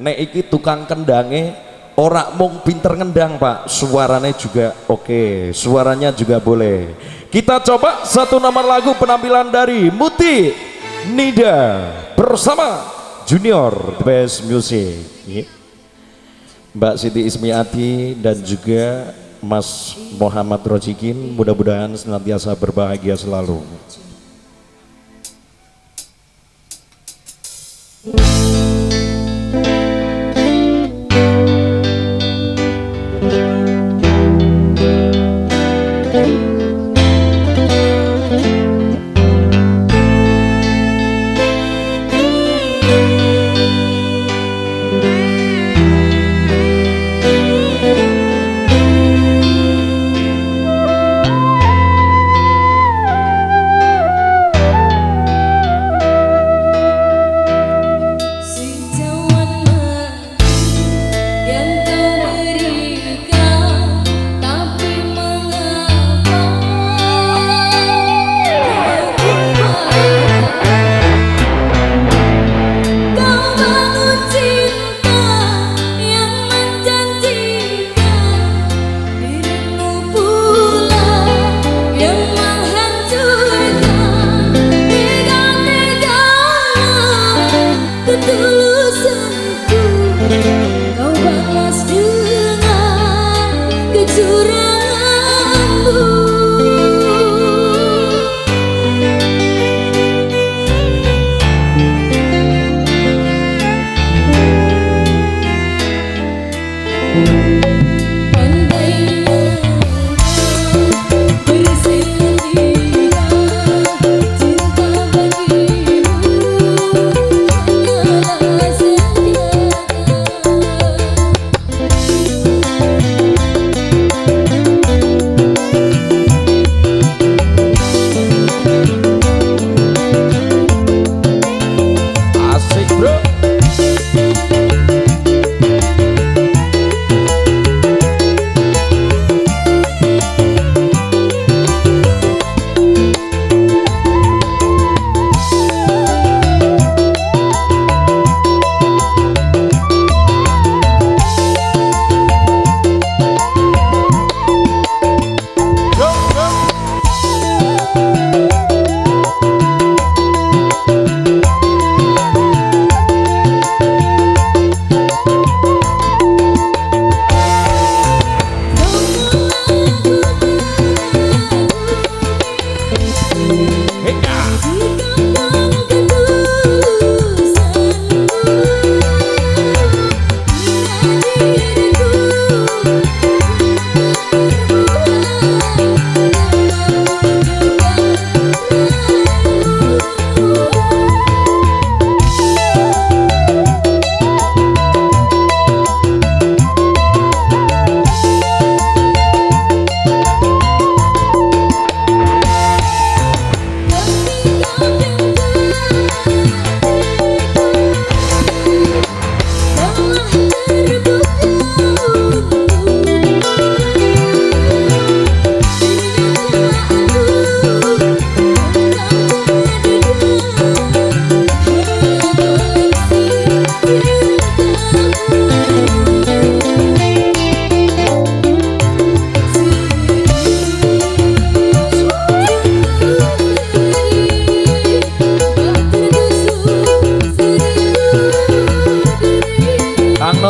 nek iki tukang kendange ora mung pinter ngendang pak. Suaranya juga oke suaranya juga boleh. Kita coba satu nomor lagu penampilan dari Muti Nida bersama Junior The Best Music. Mbak Siti Ismiati dan juga Mas Muhammad Rojikin mudah-mudahan senantiasa berbahagia selalu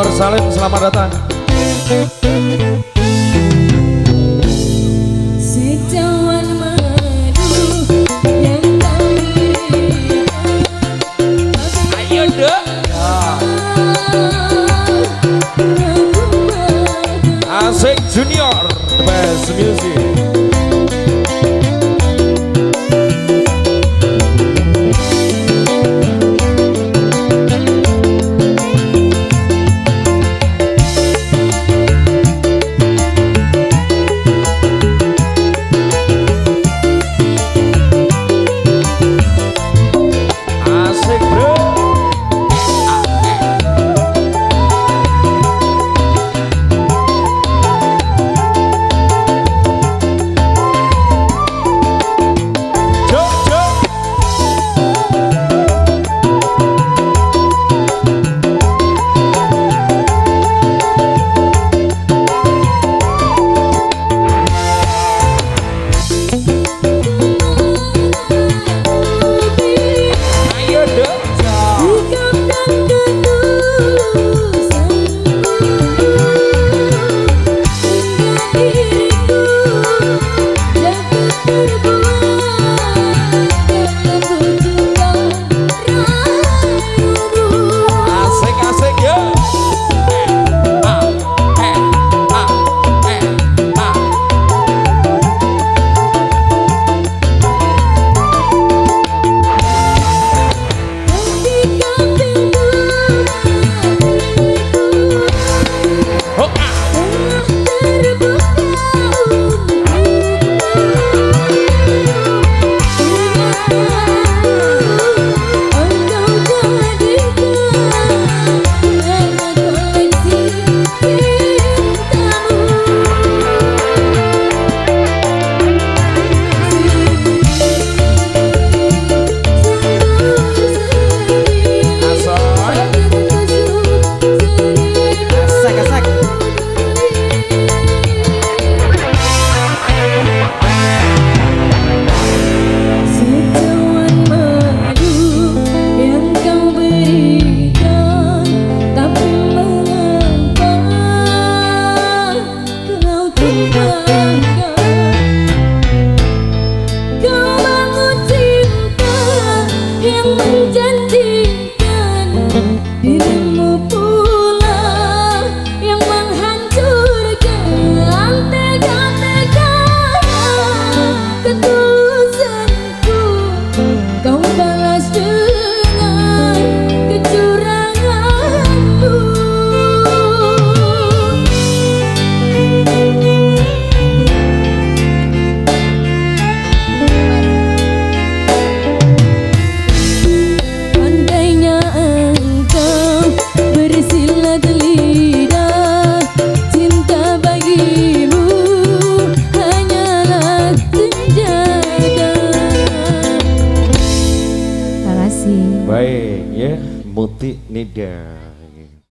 selamat datang. Ayo dek. Asik Junior, the best music. Baik ya, Muti Nida.